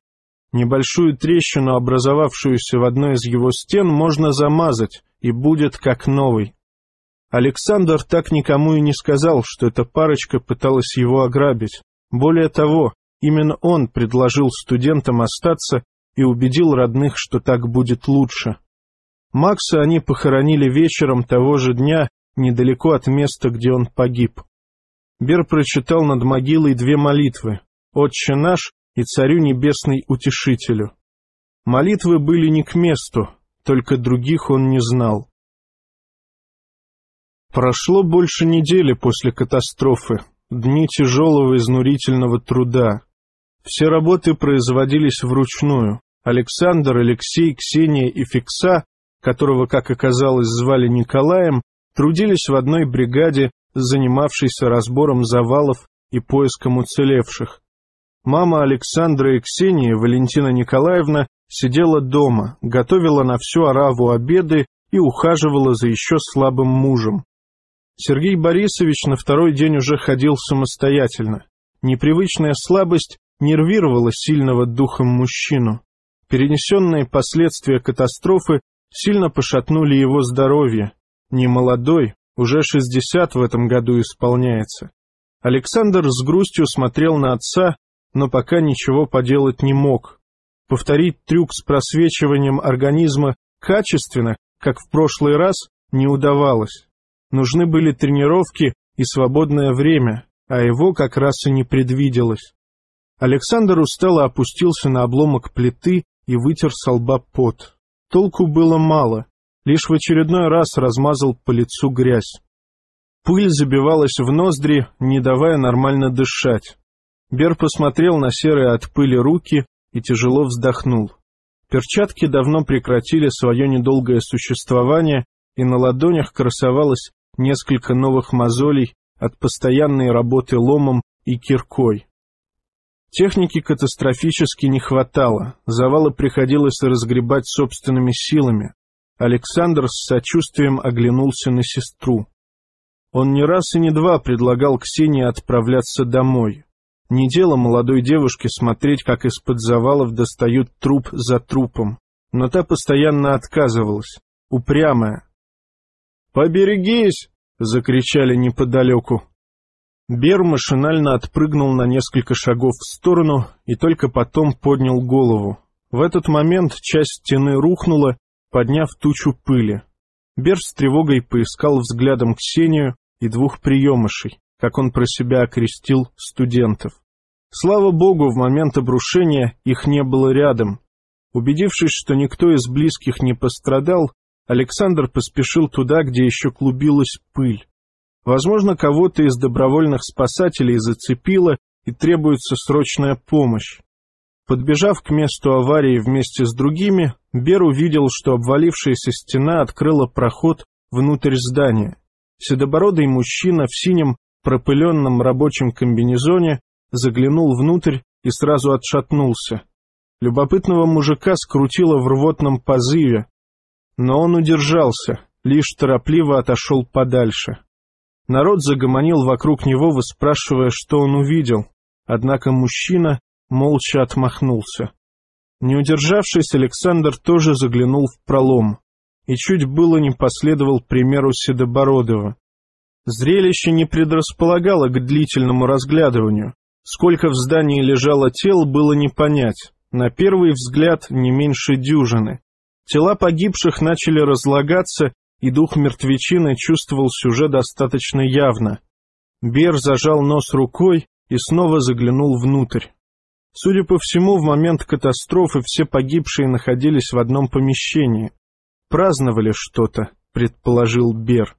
Небольшую трещину, образовавшуюся в одной из его стен, можно замазать, и будет как новый. Александр так никому и не сказал, что эта парочка пыталась его ограбить. Более того, Именно он предложил студентам остаться и убедил родных, что так будет лучше. Макса они похоронили вечером того же дня недалеко от места, где он погиб. Бер прочитал над могилой две молитвы «Отче наш» и «Царю небесный утешителю». Молитвы были не к месту, только других он не знал. Прошло больше недели после катастрофы, дни тяжелого изнурительного труда. Все работы производились вручную. Александр, Алексей, Ксения и Фикса, которого, как оказалось, звали Николаем, трудились в одной бригаде, занимавшейся разбором завалов и поиском уцелевших. Мама Александра и Ксении, Валентина Николаевна, сидела дома, готовила на всю ораву обеды и ухаживала за еще слабым мужем. Сергей Борисович на второй день уже ходил самостоятельно. Непривычная слабость нервировало сильного духом мужчину. Перенесенные последствия катастрофы сильно пошатнули его здоровье. Не молодой, уже шестьдесят в этом году исполняется. Александр с грустью смотрел на отца, но пока ничего поделать не мог. Повторить трюк с просвечиванием организма качественно, как в прошлый раз, не удавалось. Нужны были тренировки и свободное время, а его как раз и не предвиделось. Александр устало опустился на обломок плиты и вытер со лба пот. Толку было мало, лишь в очередной раз размазал по лицу грязь. Пыль забивалась в ноздри, не давая нормально дышать. Бер посмотрел на серые от пыли руки и тяжело вздохнул. Перчатки давно прекратили свое недолгое существование, и на ладонях красовалось несколько новых мозолей от постоянной работы ломом и киркой. Техники катастрофически не хватало, завалы приходилось разгребать собственными силами. Александр с сочувствием оглянулся на сестру. Он не раз и не два предлагал Ксении отправляться домой. Не дело молодой девушке смотреть, как из-под завалов достают труп за трупом, но та постоянно отказывалась, упрямая. «Поберегись!» — закричали неподалеку. Бер машинально отпрыгнул на несколько шагов в сторону и только потом поднял голову. В этот момент часть стены рухнула, подняв тучу пыли. Бер с тревогой поискал взглядом Ксению и двух приемышей, как он про себя окрестил студентов. Слава богу, в момент обрушения их не было рядом. Убедившись, что никто из близких не пострадал, Александр поспешил туда, где еще клубилась пыль. Возможно, кого-то из добровольных спасателей зацепило и требуется срочная помощь. Подбежав к месту аварии вместе с другими, Бер увидел, что обвалившаяся стена открыла проход внутрь здания. Седобородый мужчина в синем пропыленном рабочем комбинезоне заглянул внутрь и сразу отшатнулся. Любопытного мужика скрутило в рвотном позыве, но он удержался, лишь торопливо отошел подальше. Народ загомонил вокруг него, выспрашивая, что он увидел, однако мужчина молча отмахнулся. Не удержавшись, Александр тоже заглянул в пролом. и чуть было не последовал примеру Седобородова. Зрелище не предрасполагало к длительному разглядыванию. Сколько в здании лежало тел, было не понять. На первый взгляд не меньше дюжины. Тела погибших начали разлагаться, и дух мертвечины чувствовался уже достаточно явно. Бер зажал нос рукой и снова заглянул внутрь. Судя по всему, в момент катастрофы все погибшие находились в одном помещении. Праздновали что-то, предположил Бер.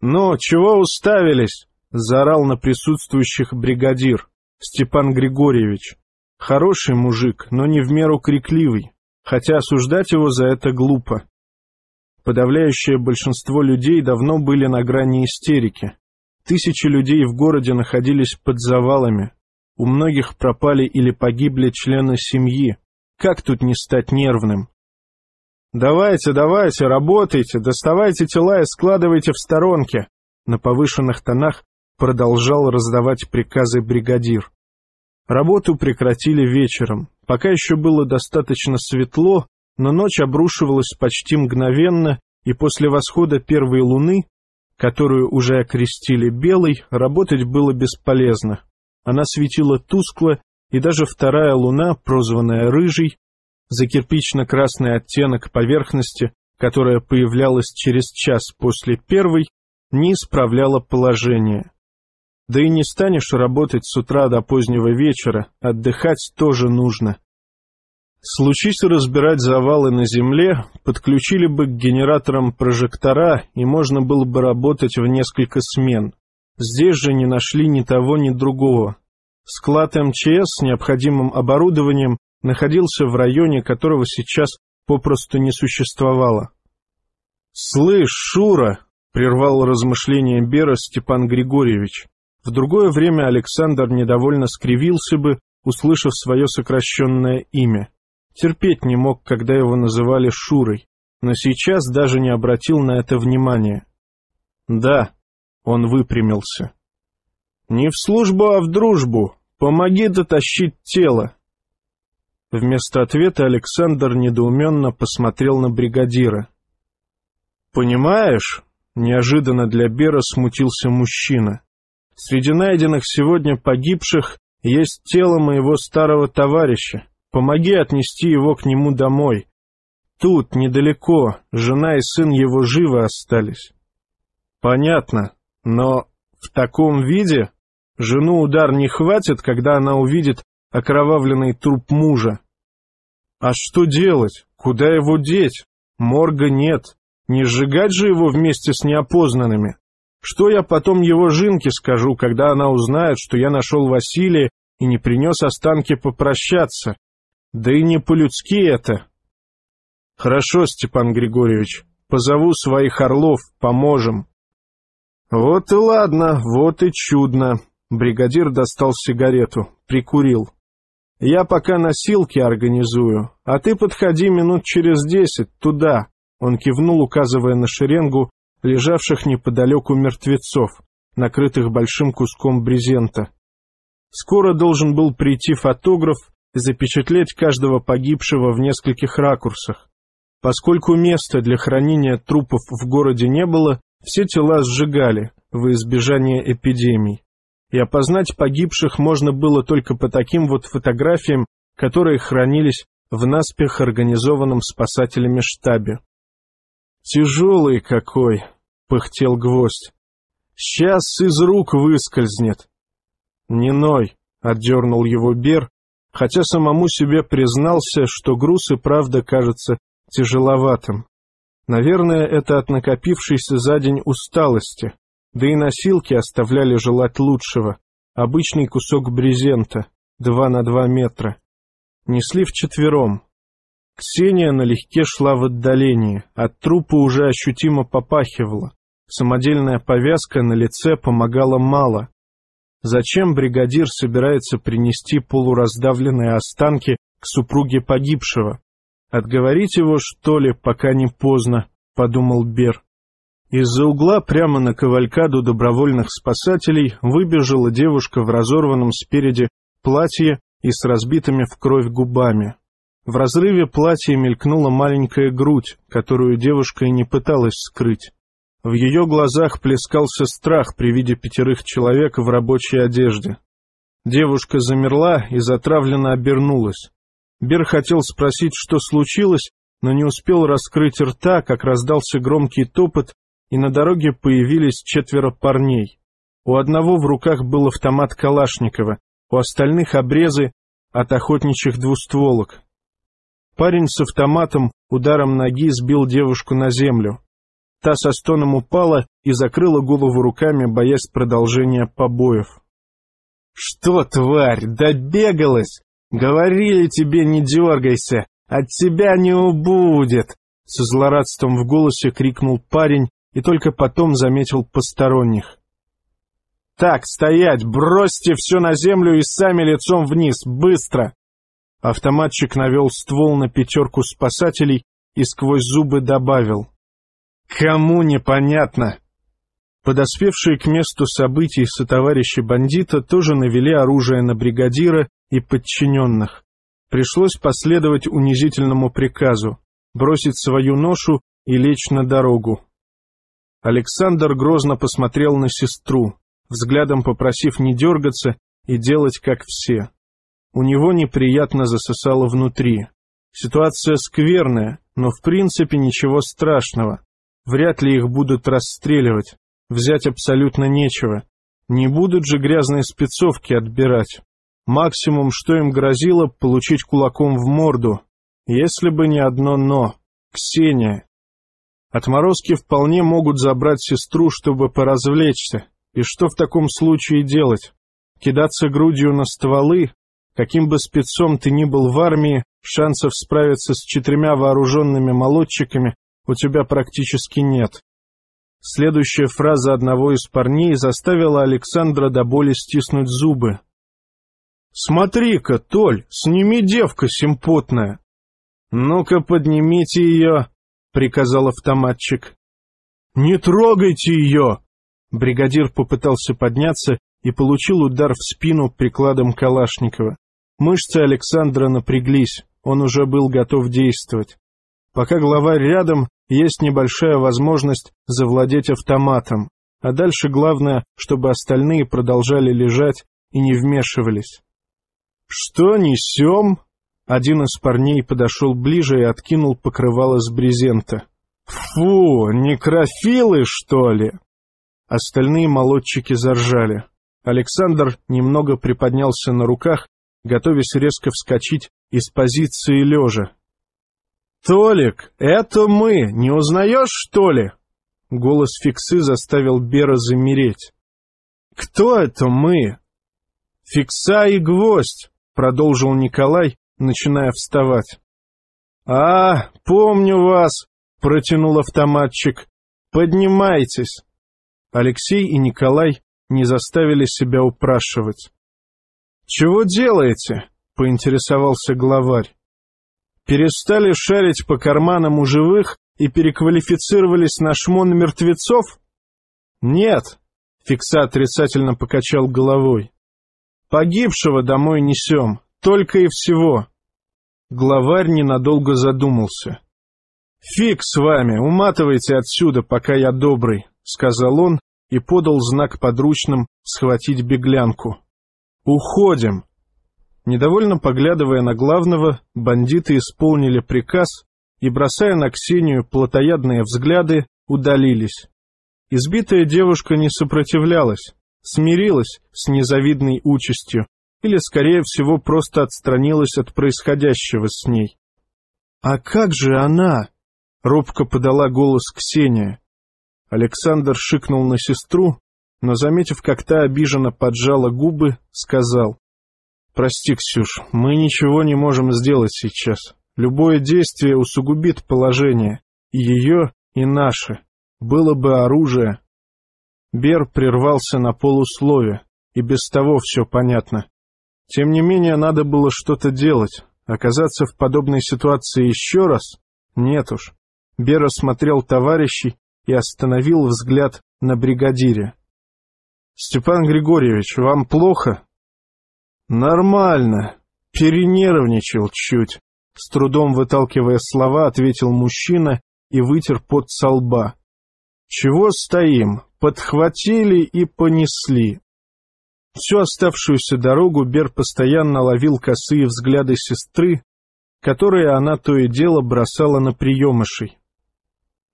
«Ну, чего уставились?» — заорал на присутствующих бригадир, Степан Григорьевич. Хороший мужик, но не в меру крикливый, хотя осуждать его за это глупо. Подавляющее большинство людей давно были на грани истерики. Тысячи людей в городе находились под завалами. У многих пропали или погибли члены семьи. Как тут не стать нервным? «Давайте, давайте, работайте, доставайте тела и складывайте в сторонке!» На повышенных тонах продолжал раздавать приказы бригадир. Работу прекратили вечером. Пока еще было достаточно светло, но ночь обрушивалась почти мгновенно, и после восхода первой луны, которую уже окрестили белой, работать было бесполезно. Она светила тускло, и даже вторая луна, прозванная рыжей, за кирпично-красный оттенок поверхности, которая появлялась через час после первой, не исправляла положение. Да и не станешь работать с утра до позднего вечера, отдыхать тоже нужно. Случись разбирать завалы на земле, подключили бы к генераторам прожектора, и можно было бы работать в несколько смен. Здесь же не нашли ни того, ни другого. Склад МЧС с необходимым оборудованием находился в районе, которого сейчас попросту не существовало. «Слышь, Шура!» — прервал размышления Бера Степан Григорьевич. В другое время Александр недовольно скривился бы, услышав свое сокращенное имя. Терпеть не мог, когда его называли Шурой, но сейчас даже не обратил на это внимания. «Да», — он выпрямился. «Не в службу, а в дружбу. Помоги дотащить тело». Вместо ответа Александр недоуменно посмотрел на бригадира. «Понимаешь?» — неожиданно для Бера смутился мужчина. Среди найденных сегодня погибших есть тело моего старого товарища. Помоги отнести его к нему домой. Тут, недалеко, жена и сын его живы остались. Понятно, но в таком виде жену удар не хватит, когда она увидит окровавленный труп мужа. А что делать? Куда его деть? Морга нет. Не сжигать же его вместе с неопознанными. Что я потом его жинке скажу, когда она узнает, что я нашел Василия и не принес останки попрощаться? Да и не по-людски это. Хорошо, Степан Григорьевич, позову своих орлов, поможем. Вот и ладно, вот и чудно. Бригадир достал сигарету, прикурил. Я пока носилки организую, а ты подходи минут через десять туда. Он кивнул, указывая на шеренгу лежавших неподалеку мертвецов, накрытых большим куском брезента. Скоро должен был прийти фотограф запечатлеть каждого погибшего в нескольких ракурсах. Поскольку места для хранения трупов в городе не было, все тела сжигали во избежание эпидемий. И опознать погибших можно было только по таким вот фотографиям, которые хранились в наспех организованном спасателями штабе. «Тяжелый какой!» — пыхтел гвоздь. «Сейчас из рук выскользнет!» «Не ной!» — отдернул его Бер, хотя самому себе признался, что груз и правда кажется тяжеловатым. Наверное, это от накопившейся за день усталости, да и носилки оставляли желать лучшего. Обычный кусок брезента, два на два метра. Несли вчетвером, Ксения налегке шла в отдалении, от трупа уже ощутимо попахивала. Самодельная повязка на лице помогала мало. Зачем бригадир собирается принести полураздавленные останки к супруге погибшего? Отговорить его, что ли, пока не поздно, — подумал Бер. Из-за угла прямо на кавалькаду добровольных спасателей выбежала девушка в разорванном спереди платье и с разбитыми в кровь губами. В разрыве платья мелькнула маленькая грудь, которую девушка и не пыталась скрыть. В ее глазах плескался страх при виде пятерых человек в рабочей одежде. Девушка замерла и затравленно обернулась. Бер хотел спросить, что случилось, но не успел раскрыть рта, как раздался громкий топот, и на дороге появились четверо парней. У одного в руках был автомат Калашникова, у остальных обрезы от охотничьих двустволок. Парень с автоматом ударом ноги сбил девушку на землю. Та со стоном упала и закрыла голову руками, боясь продолжения побоев. «Что, тварь, добегалась? Говорили тебе, не дергайся, от тебя не убудет!» Со злорадством в голосе крикнул парень и только потом заметил посторонних. «Так, стоять! Бросьте все на землю и сами лицом вниз! Быстро!» Автоматчик навел ствол на пятерку спасателей и сквозь зубы добавил. «Кому непонятно?» Подоспевшие к месту событий сотоварищи бандита тоже навели оружие на бригадира и подчиненных. Пришлось последовать унизительному приказу — бросить свою ношу и лечь на дорогу. Александр грозно посмотрел на сестру взглядом попросив не дергаться и делать как все. У него неприятно засосало внутри. Ситуация скверная, но в принципе ничего страшного. Вряд ли их будут расстреливать. Взять абсолютно нечего. Не будут же грязные спецовки отбирать. Максимум, что им грозило, получить кулаком в морду. Если бы не одно «но». Ксения. Отморозки вполне могут забрать сестру, чтобы поразвлечься. И что в таком случае делать? Кидаться грудью на стволы? Каким бы спецом ты ни был в армии, шансов справиться с четырьмя вооруженными молодчиками у тебя практически нет. Следующая фраза одного из парней заставила Александра до боли стиснуть зубы. «Смотри-ка, Толь, сними девка симпотная!» «Ну-ка, поднимите ее!» — приказал автоматчик. «Не трогайте ее!» Бригадир попытался подняться и получил удар в спину прикладом Калашникова. Мышцы Александра напряглись, он уже был готов действовать. Пока главарь рядом, есть небольшая возможность завладеть автоматом, а дальше главное, чтобы остальные продолжали лежать и не вмешивались. «Что несем?» Один из парней подошел ближе и откинул покрывало с брезента. «Фу, некрофилы, что ли?» Остальные молодчики заржали. Александр немного приподнялся на руках, готовясь резко вскочить из позиции лежа. «Толик, это мы! Не узнаешь, что ли?» Голос Фиксы заставил Бера замереть. «Кто это мы?» «Фикса и гвоздь», — продолжил Николай, начиная вставать. «А, помню вас», — протянул автоматчик. «Поднимайтесь». Алексей и Николай не заставили себя упрашивать. «Чего делаете?» — поинтересовался главарь. «Перестали шарить по карманам у живых и переквалифицировались на шмон мертвецов?» «Нет», — Фикса отрицательно покачал головой. «Погибшего домой несем, только и всего». Главарь ненадолго задумался. «Фиг с вами, уматывайте отсюда, пока я добрый», — сказал он и подал знак подручным схватить беглянку. «Уходим!» Недовольно поглядывая на главного, бандиты исполнили приказ и, бросая на Ксению плотоядные взгляды, удалились. Избитая девушка не сопротивлялась, смирилась с незавидной участью или, скорее всего, просто отстранилась от происходящего с ней. «А как же она?» — робко подала голос Ксения. Александр шикнул на сестру, но, заметив, как та обиженно поджала губы, сказал. «Прости, Ксюш, мы ничего не можем сделать сейчас. Любое действие усугубит положение, и ее, и наше. Было бы оружие». Бер прервался на полуслове, и без того все понятно. Тем не менее, надо было что-то делать. Оказаться в подобной ситуации еще раз? Нет уж. Бер осмотрел товарищей и остановил взгляд на бригадире. «Степан Григорьевич, вам плохо?» «Нормально. Перенервничал чуть», — С трудом выталкивая слова, ответил мужчина и вытер пот со лба. «Чего стоим? Подхватили и понесли». Всю оставшуюся дорогу Бер постоянно ловил косые взгляды сестры, которые она то и дело бросала на приемышей.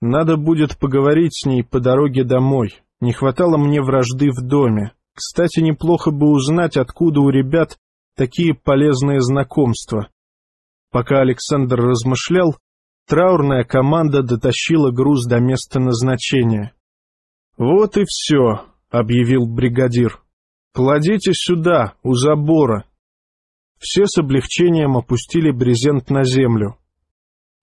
Надо будет поговорить с ней по дороге домой. Не хватало мне вражды в доме. Кстати, неплохо бы узнать, откуда у ребят такие полезные знакомства. Пока Александр размышлял, траурная команда дотащила груз до места назначения. «Вот и все», — объявил бригадир. «Кладите сюда, у забора». Все с облегчением опустили брезент на землю.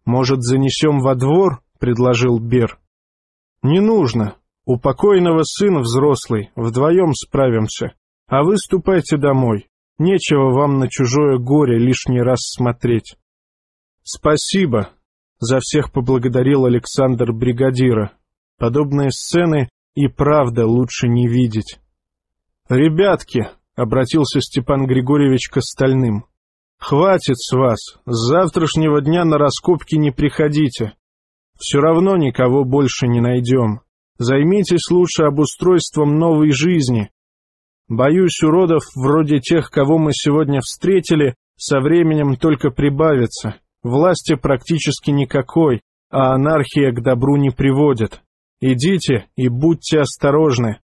«Может, занесем во двор?» — предложил Бер. «Не нужно. У покойного сын взрослый, вдвоем справимся. А вы ступайте домой. Нечего вам на чужое горе лишний раз смотреть». «Спасибо», — за всех поблагодарил Александр бригадира. «Подобные сцены и правда лучше не видеть». «Ребятки», — обратился Степан Григорьевич к остальным, — «хватит с вас, с завтрашнего дня на раскопки не приходите. Все равно никого больше не найдем. Займитесь лучше обустройством новой жизни. Боюсь, уродов вроде тех, кого мы сегодня встретили, со временем только прибавится. Власти практически никакой, а анархия к добру не приводит. Идите и будьте осторожны.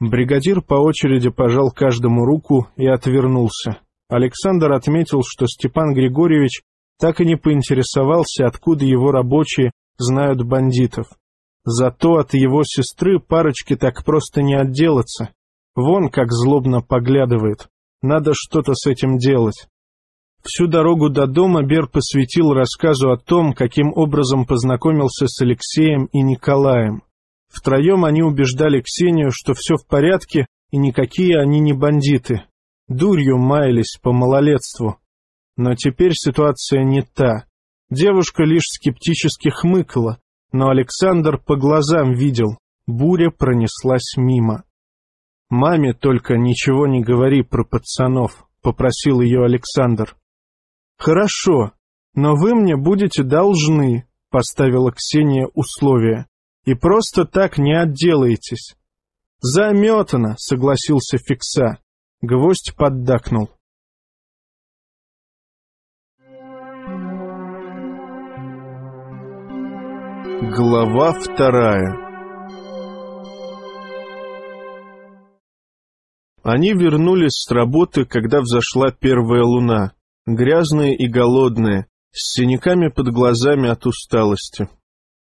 Бригадир по очереди пожал каждому руку и отвернулся. Александр отметил, что Степан Григорьевич так и не поинтересовался, откуда его рабочие знают бандитов. Зато от его сестры парочки так просто не отделаться. Вон как злобно поглядывает. Надо что-то с этим делать. Всю дорогу до дома Бер посвятил рассказу о том, каким образом познакомился с Алексеем и Николаем. Втроем они убеждали Ксению, что все в порядке и никакие они не бандиты. Дурью маялись по малолетству. Но теперь ситуация не та. Девушка лишь скептически хмыкала, но Александр по глазам видел, буря пронеслась мимо. «Маме только ничего не говори про пацанов», — попросил ее Александр. «Хорошо, но вы мне будете должны», — поставила Ксения условие, — «и просто так не отделаетесь». «Заметано», — согласился Фикса. Гвоздь поддакнул. Глава вторая Они вернулись с работы, когда взошла первая луна, грязные и голодные, с синяками под глазами от усталости.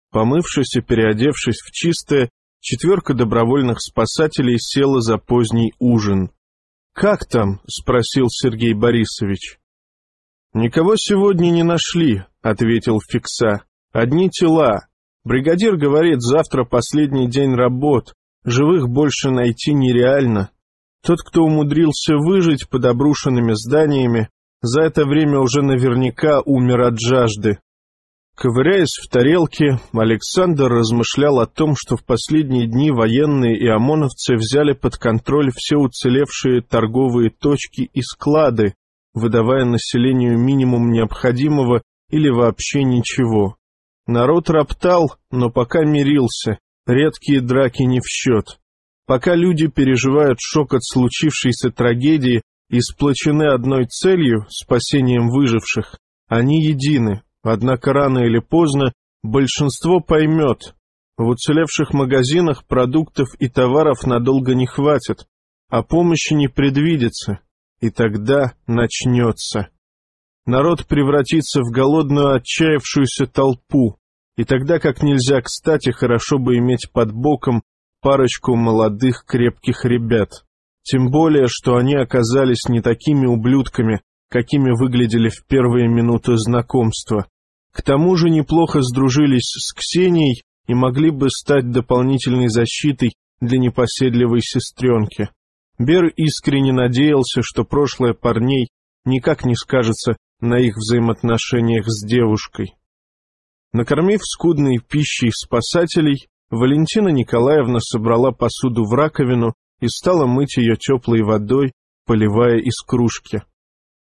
Помывшись и переодевшись в чистое, четверка добровольных спасателей села за поздний ужин. «Как там?» — спросил Сергей Борисович. «Никого сегодня не нашли», — ответил Фикса. «Одни тела, Бригадир говорит, завтра последний день работ, живых больше найти нереально. Тот, кто умудрился выжить под обрушенными зданиями, за это время уже наверняка умер от жажды. Ковыряясь в тарелке, Александр размышлял о том, что в последние дни военные и ОМОНовцы взяли под контроль все уцелевшие торговые точки и склады, выдавая населению минимум необходимого или вообще ничего. Народ роптал, но пока мирился, редкие драки не в счет. Пока люди переживают шок от случившейся трагедии и сплочены одной целью — спасением выживших, они едины, однако рано или поздно большинство поймет, в уцелевших магазинах продуктов и товаров надолго не хватит, а помощи не предвидится, и тогда начнется народ превратится в голодную отчаявшуюся толпу, и тогда как нельзя кстати хорошо бы иметь под боком парочку молодых крепких ребят. Тем более, что они оказались не такими ублюдками, какими выглядели в первые минуты знакомства. К тому же неплохо сдружились с Ксенией и могли бы стать дополнительной защитой для непоседливой сестренки. Бер искренне надеялся, что прошлое парней никак не скажется на их взаимоотношениях с девушкой. Накормив скудной пищей спасателей, Валентина Николаевна собрала посуду в раковину и стала мыть ее теплой водой, поливая из кружки.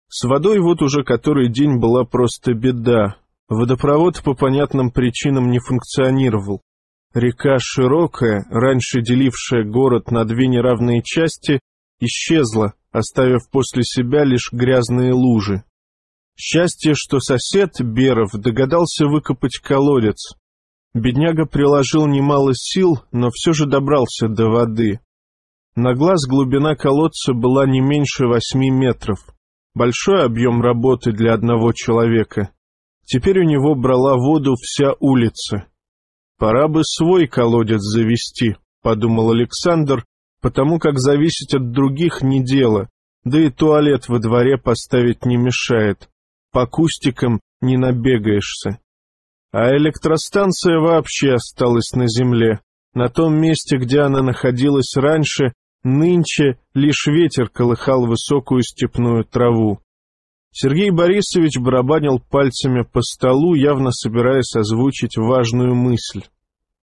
С водой вот уже который день была просто беда. Водопровод по понятным причинам не функционировал. Река широкая, раньше делившая город на две неравные части, исчезла, оставив после себя лишь грязные лужи. Счастье, что сосед, Беров, догадался выкопать колодец. Бедняга приложил немало сил, но все же добрался до воды. На глаз глубина колодца была не меньше восьми метров. Большой объем работы для одного человека. Теперь у него брала воду вся улица. «Пора бы свой колодец завести», — подумал Александр, потому как зависеть от других не дело, да и туалет во дворе поставить не мешает. По кустикам не набегаешься. А электростанция вообще осталась на земле. На том месте, где она находилась раньше, нынче лишь ветер колыхал высокую степную траву. Сергей Борисович барабанил пальцами по столу, явно собираясь озвучить важную мысль.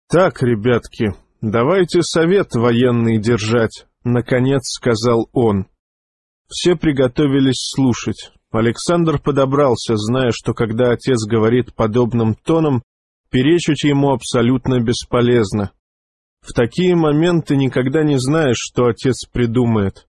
«Так, ребятки, давайте совет военный держать», — наконец сказал он. Все приготовились слушать. Александр подобрался, зная, что когда отец говорит подобным тоном, перечить ему абсолютно бесполезно. В такие моменты никогда не знаешь, что отец придумает.